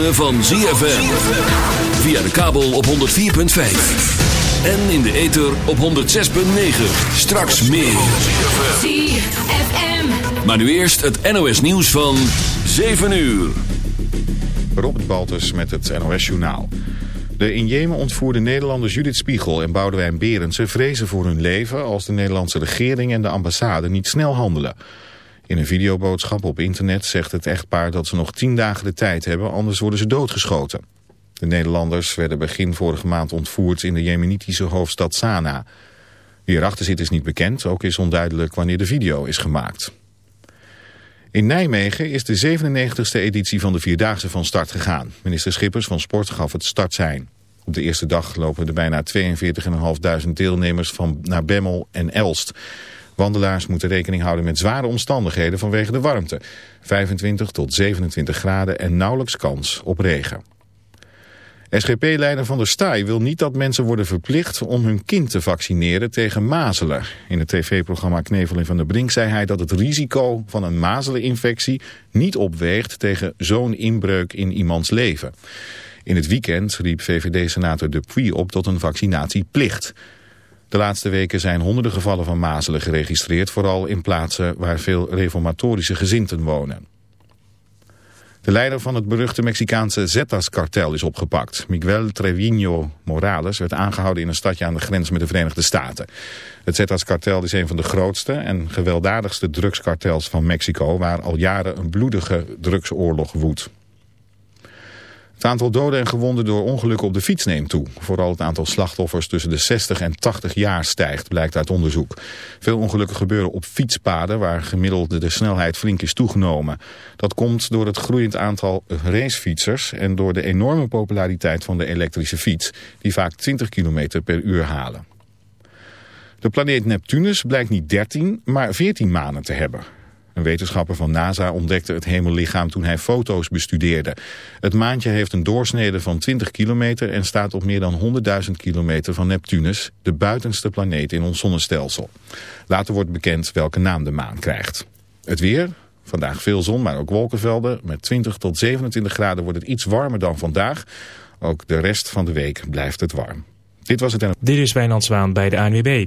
ritme van ZFM. Via de kabel op 104.5. En in de ether op 106.9. Straks meer. ZFM. Maar nu eerst het NOS nieuws van 7 uur. Robert Baltus met het NOS Journaal. De in Jemen ontvoerde Nederlanders Judith Spiegel en Boudewijn Berendsen vrezen voor hun leven als de Nederlandse regering en de ambassade niet snel handelen. In een videoboodschap op internet zegt het echtpaar dat ze nog tien dagen de tijd hebben, anders worden ze doodgeschoten. De Nederlanders werden begin vorige maand ontvoerd in de jemenitische hoofdstad Sanaa. Wie erachter zit is niet bekend, ook is onduidelijk wanneer de video is gemaakt. In Nijmegen is de 97e editie van de Vierdaagse van start gegaan. Minister Schippers van Sport gaf het startsein. Op de eerste dag lopen er bijna 42.500 deelnemers van naar Bemmel en Elst. Wandelaars moeten rekening houden met zware omstandigheden vanwege de warmte. 25 tot 27 graden en nauwelijks kans op regen. SGP-leider Van der Staaij wil niet dat mensen worden verplicht om hun kind te vaccineren tegen mazelen. In het tv-programma Knevel van der Brink zei hij dat het risico van een mazeleninfectie niet opweegt tegen zo'n inbreuk in iemands leven. In het weekend riep VVD-senator Dupuy op tot een vaccinatieplicht. De laatste weken zijn honderden gevallen van mazelen geregistreerd, vooral in plaatsen waar veel reformatorische gezinten wonen. De leider van het beruchte Mexicaanse Zetas-kartel is opgepakt. Miguel Trevino Morales werd aangehouden in een stadje aan de grens met de Verenigde Staten. Het Zetas-kartel is een van de grootste en gewelddadigste drugskartels van Mexico... waar al jaren een bloedige drugsoorlog woedt. Het aantal doden en gewonden door ongelukken op de fiets neemt toe. Vooral het aantal slachtoffers tussen de 60 en 80 jaar stijgt, blijkt uit onderzoek. Veel ongelukken gebeuren op fietspaden waar gemiddeld de snelheid flink is toegenomen. Dat komt door het groeiend aantal racefietsers en door de enorme populariteit van de elektrische fiets, die vaak 20 km per uur halen. De planeet Neptunus blijkt niet 13, maar 14 manen te hebben. Een wetenschapper van NASA ontdekte het hemellichaam toen hij foto's bestudeerde. Het maantje heeft een doorsnede van 20 kilometer en staat op meer dan 100.000 kilometer van Neptunus, de buitenste planeet in ons zonnestelsel. Later wordt bekend welke naam de maan krijgt. Het weer, vandaag veel zon, maar ook wolkenvelden. Met 20 tot 27 graden wordt het iets warmer dan vandaag. Ook de rest van de week blijft het warm. Dit was het. Dit is Wijnand Zwaan bij de ANWB.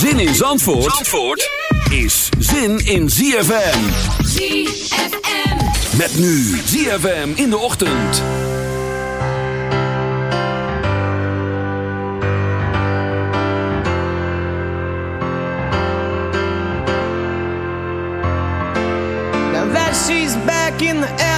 Zin in Zandvoort, Zandvoort yeah! is zin in ZFM. ZFM. Met nu ZFM in de ochtend. Now that she's back in the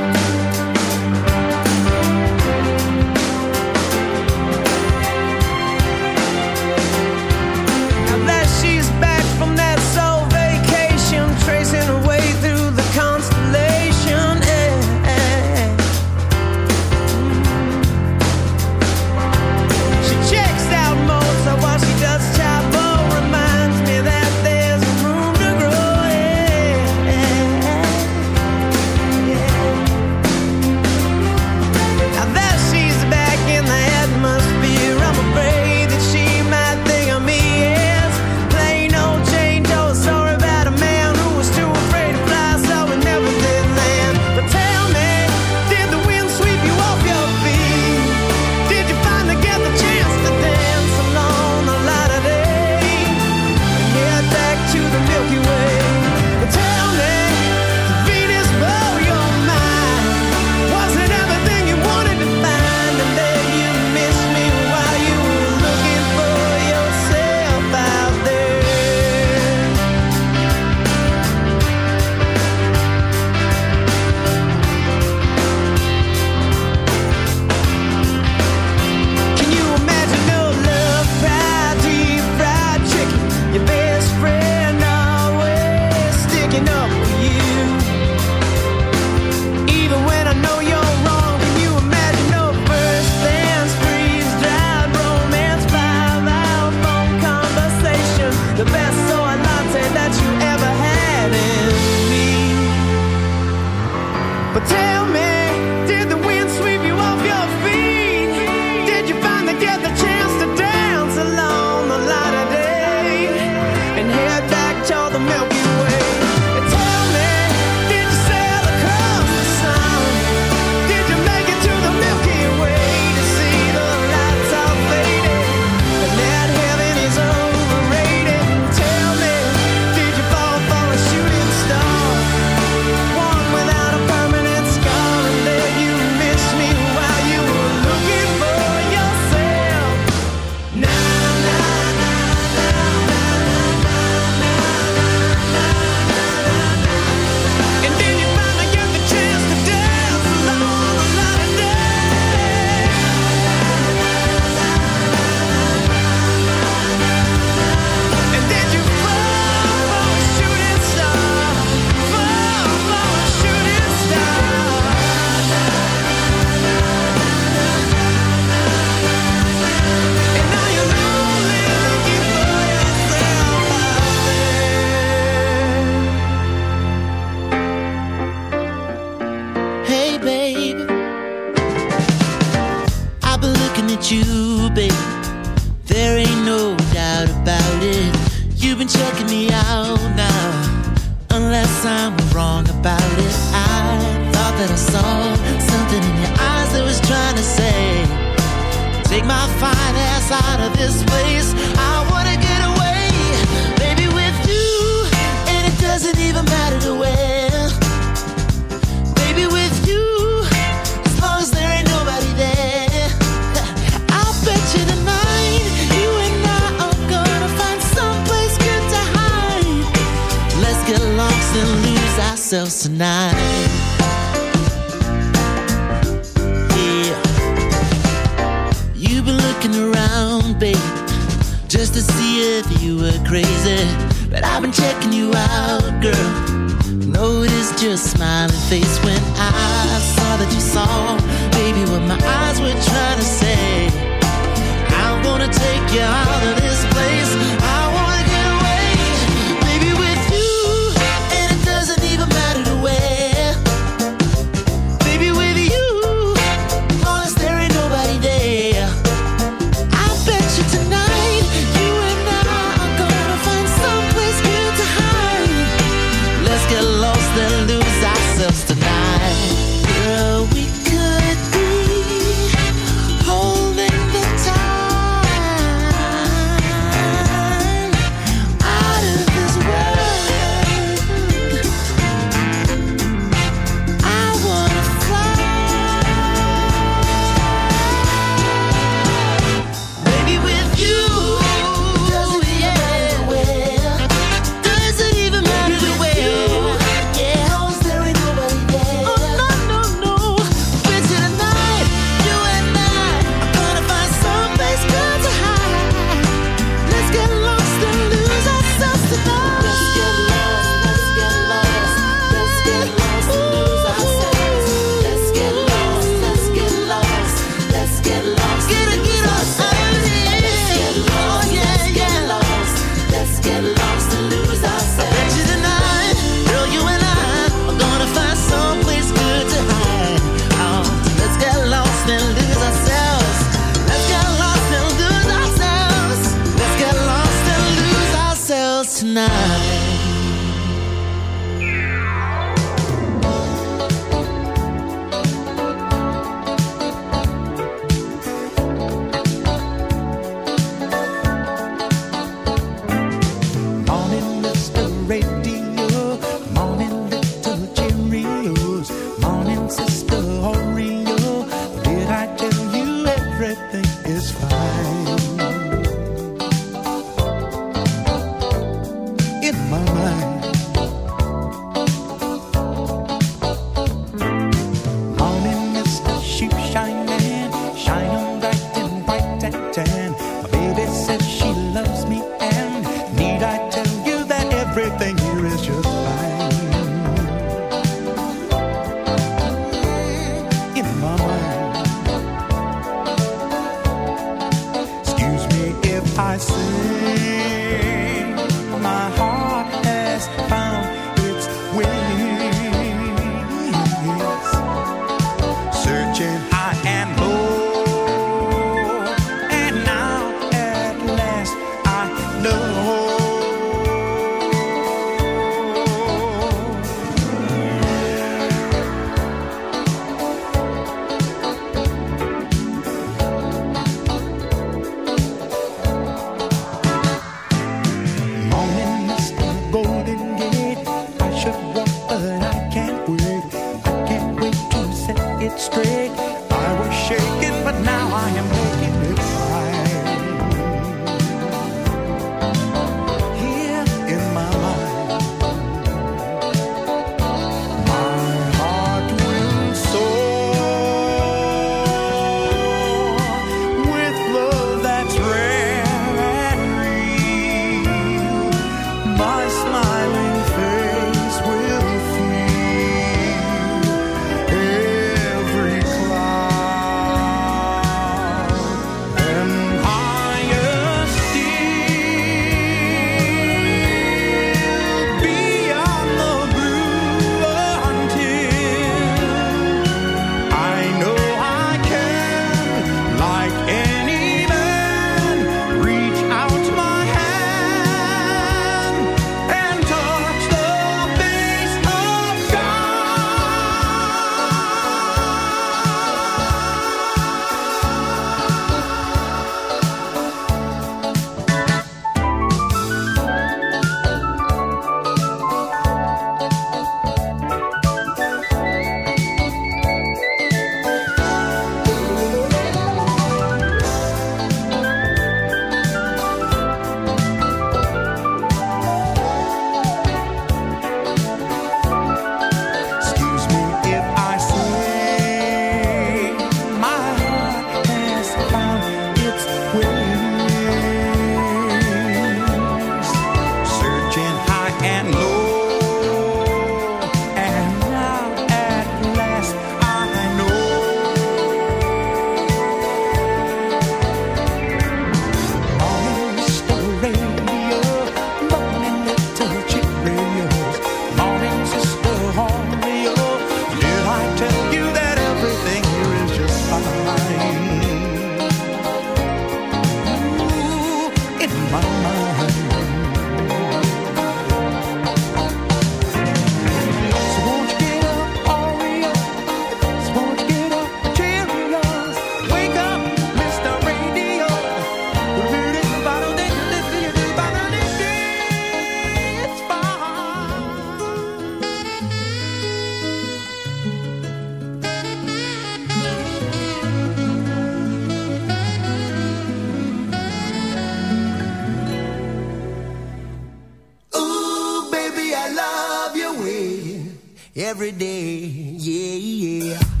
yeah, yeah.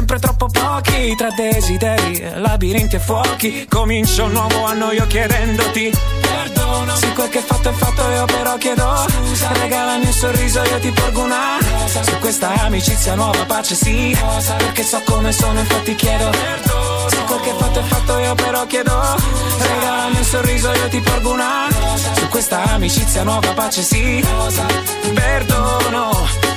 sempre troppo pochi, tra desideri, labirinti e fuochi, comincio un nuovo anno io chiedendoti. Perdono, se quel che fatto è fatto io però chiedo. Scusa, regalami un sorriso io ti porgo una. Rosa, su questa amicizia nuova pace sì, rosa, perché so come sono infatti chiedo. Perdono, se quel che fatto è fatto io però chiedo. Regalami un sorriso io ti porgo una. Rosa, su questa amicizia nuova pace sì, perdono.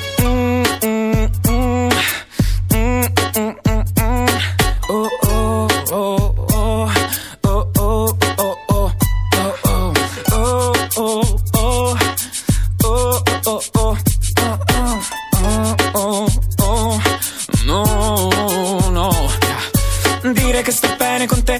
Dire che sto bene con te è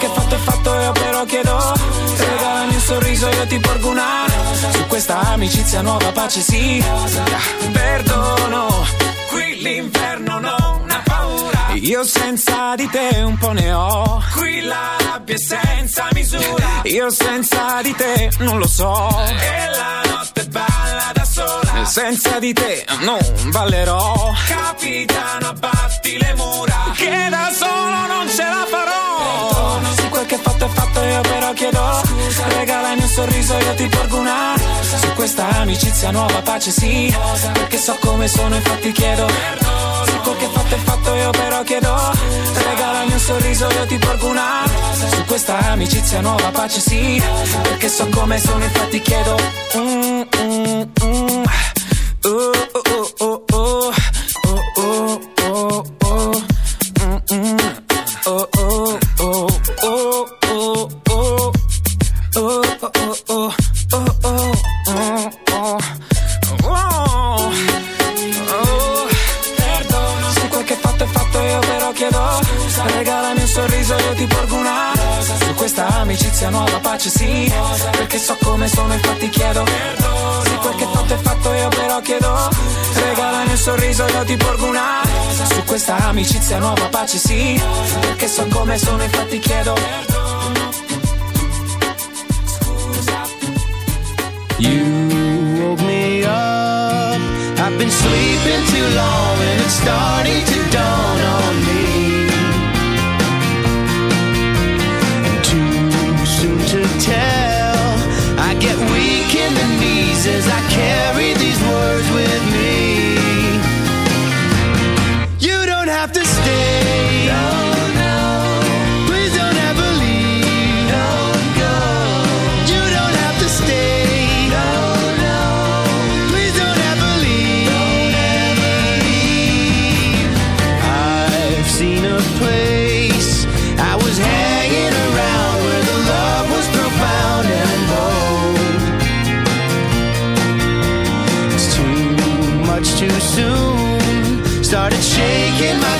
Se che fatto è fatto io però chiedo. Regalami un sorriso io ti porgo una. Su questa amicizia nuova pace sì. Perdono. Qui ha paura. Io senza di te un po' ne ho. Qui la rabbia è senza misura. Io senza di te non lo so. E la notte balla da sola. Senza di te non ballerò. Capitano, abbatti le mura. Che da solo non ce la farò. Se quel che è fatto è fatto io però chiedo. Scusa. Regalami un sorriso io ti porgo una. Rosa. Su questa amicizia nuova pace sì. Rosa. Perché so come sono infatti chiedo. Se Quel che fatto è fatto, io però chiedo. Regalami un sorriso, io ti porgo una. Su questa amicizia nuova pace sì. Perché so come sono, infatti chiedo. Mm, mm, mm. Oh, oh, oh, oh, oh, oh, oh, oh, oh, oh, oh, oh, oh, oh, amicizia nuova pace sì Rosa. Perché so come sono infatti chiedo Perdono. Se quel che fatto è fatto io però chiedo Regalami un sorriso io ti porgo una Rosa. Su questa amicizia nuova pace sì Perché so come sono infatti chiedo You woke me up. I've been sleeping too long and it's starting to in my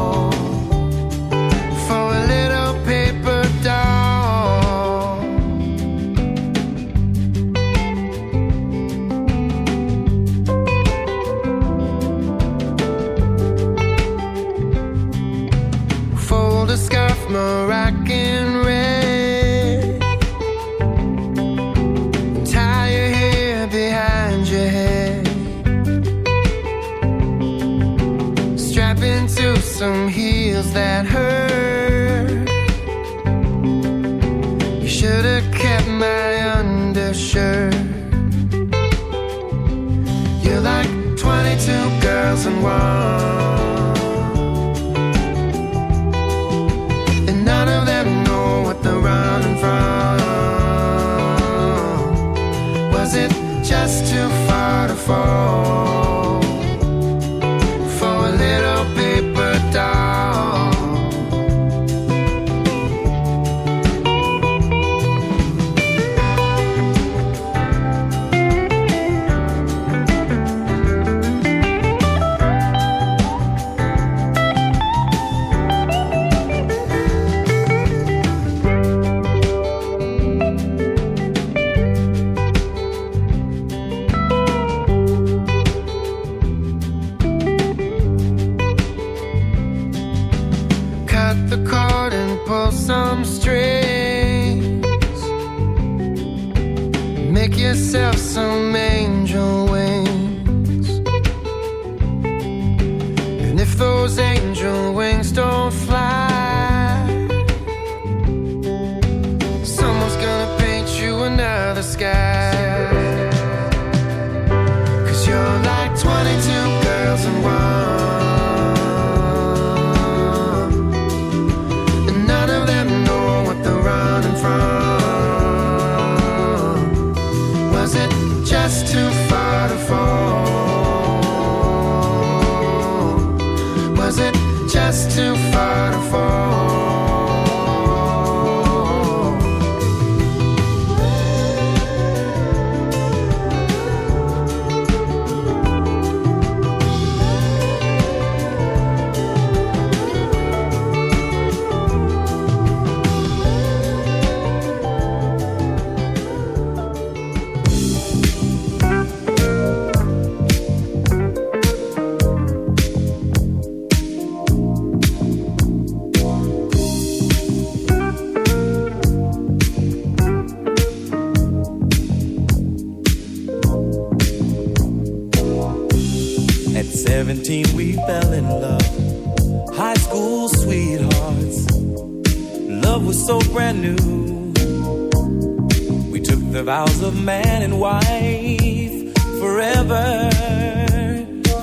The vows of man and wife forever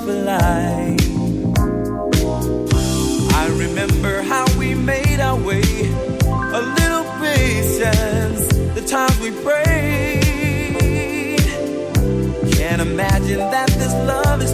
for life. I remember how we made our way. A little patience, the times we prayed. Can't imagine that this love is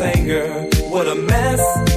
singer. What a mess.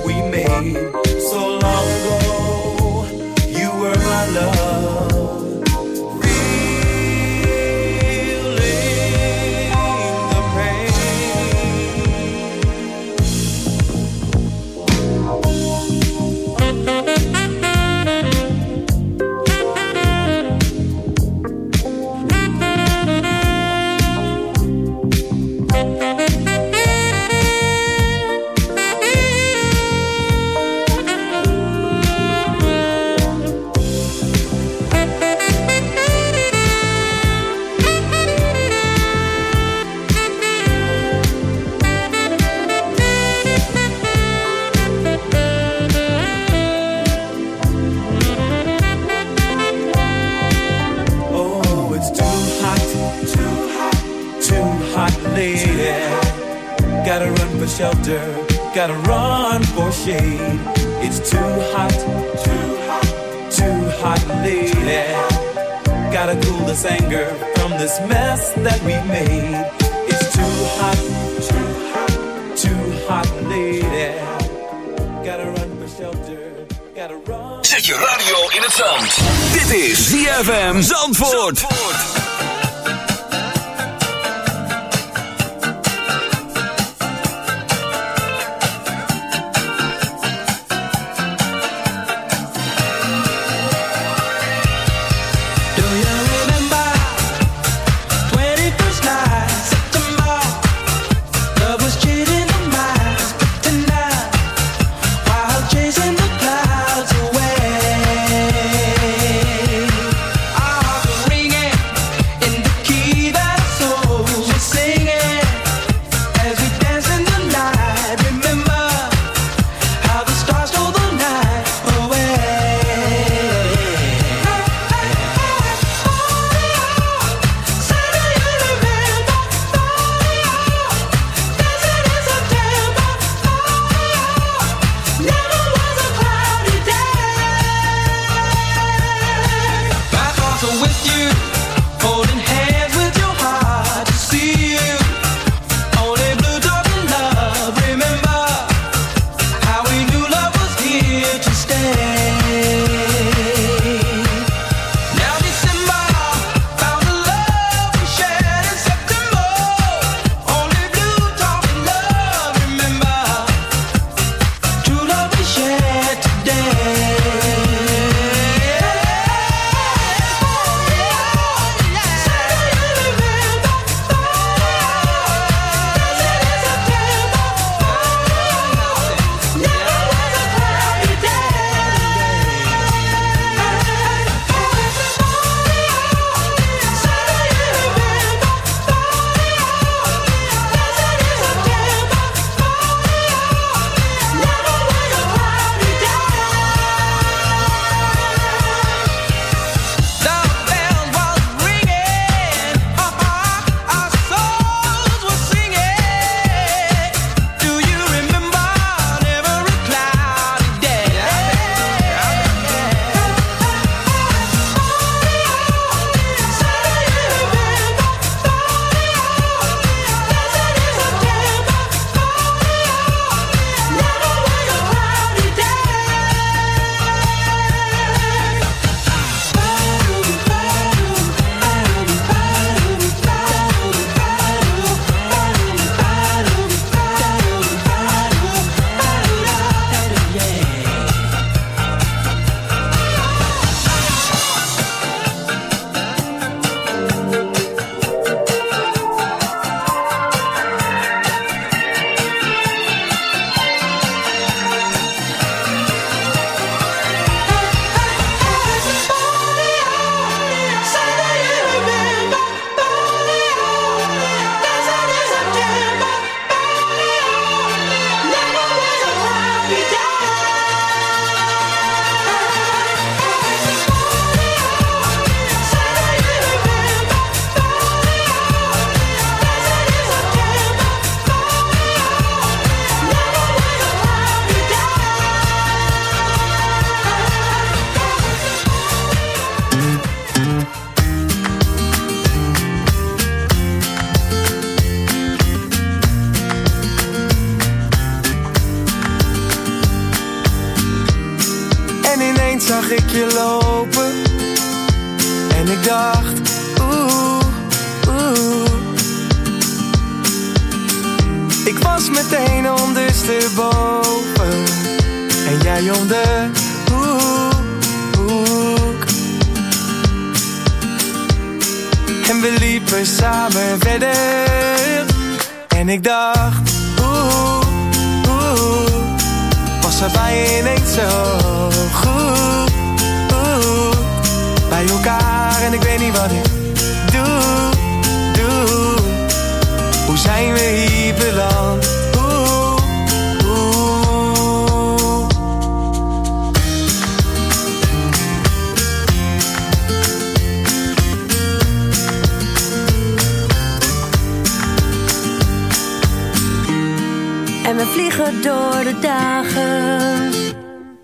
Dagen.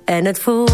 En het voelt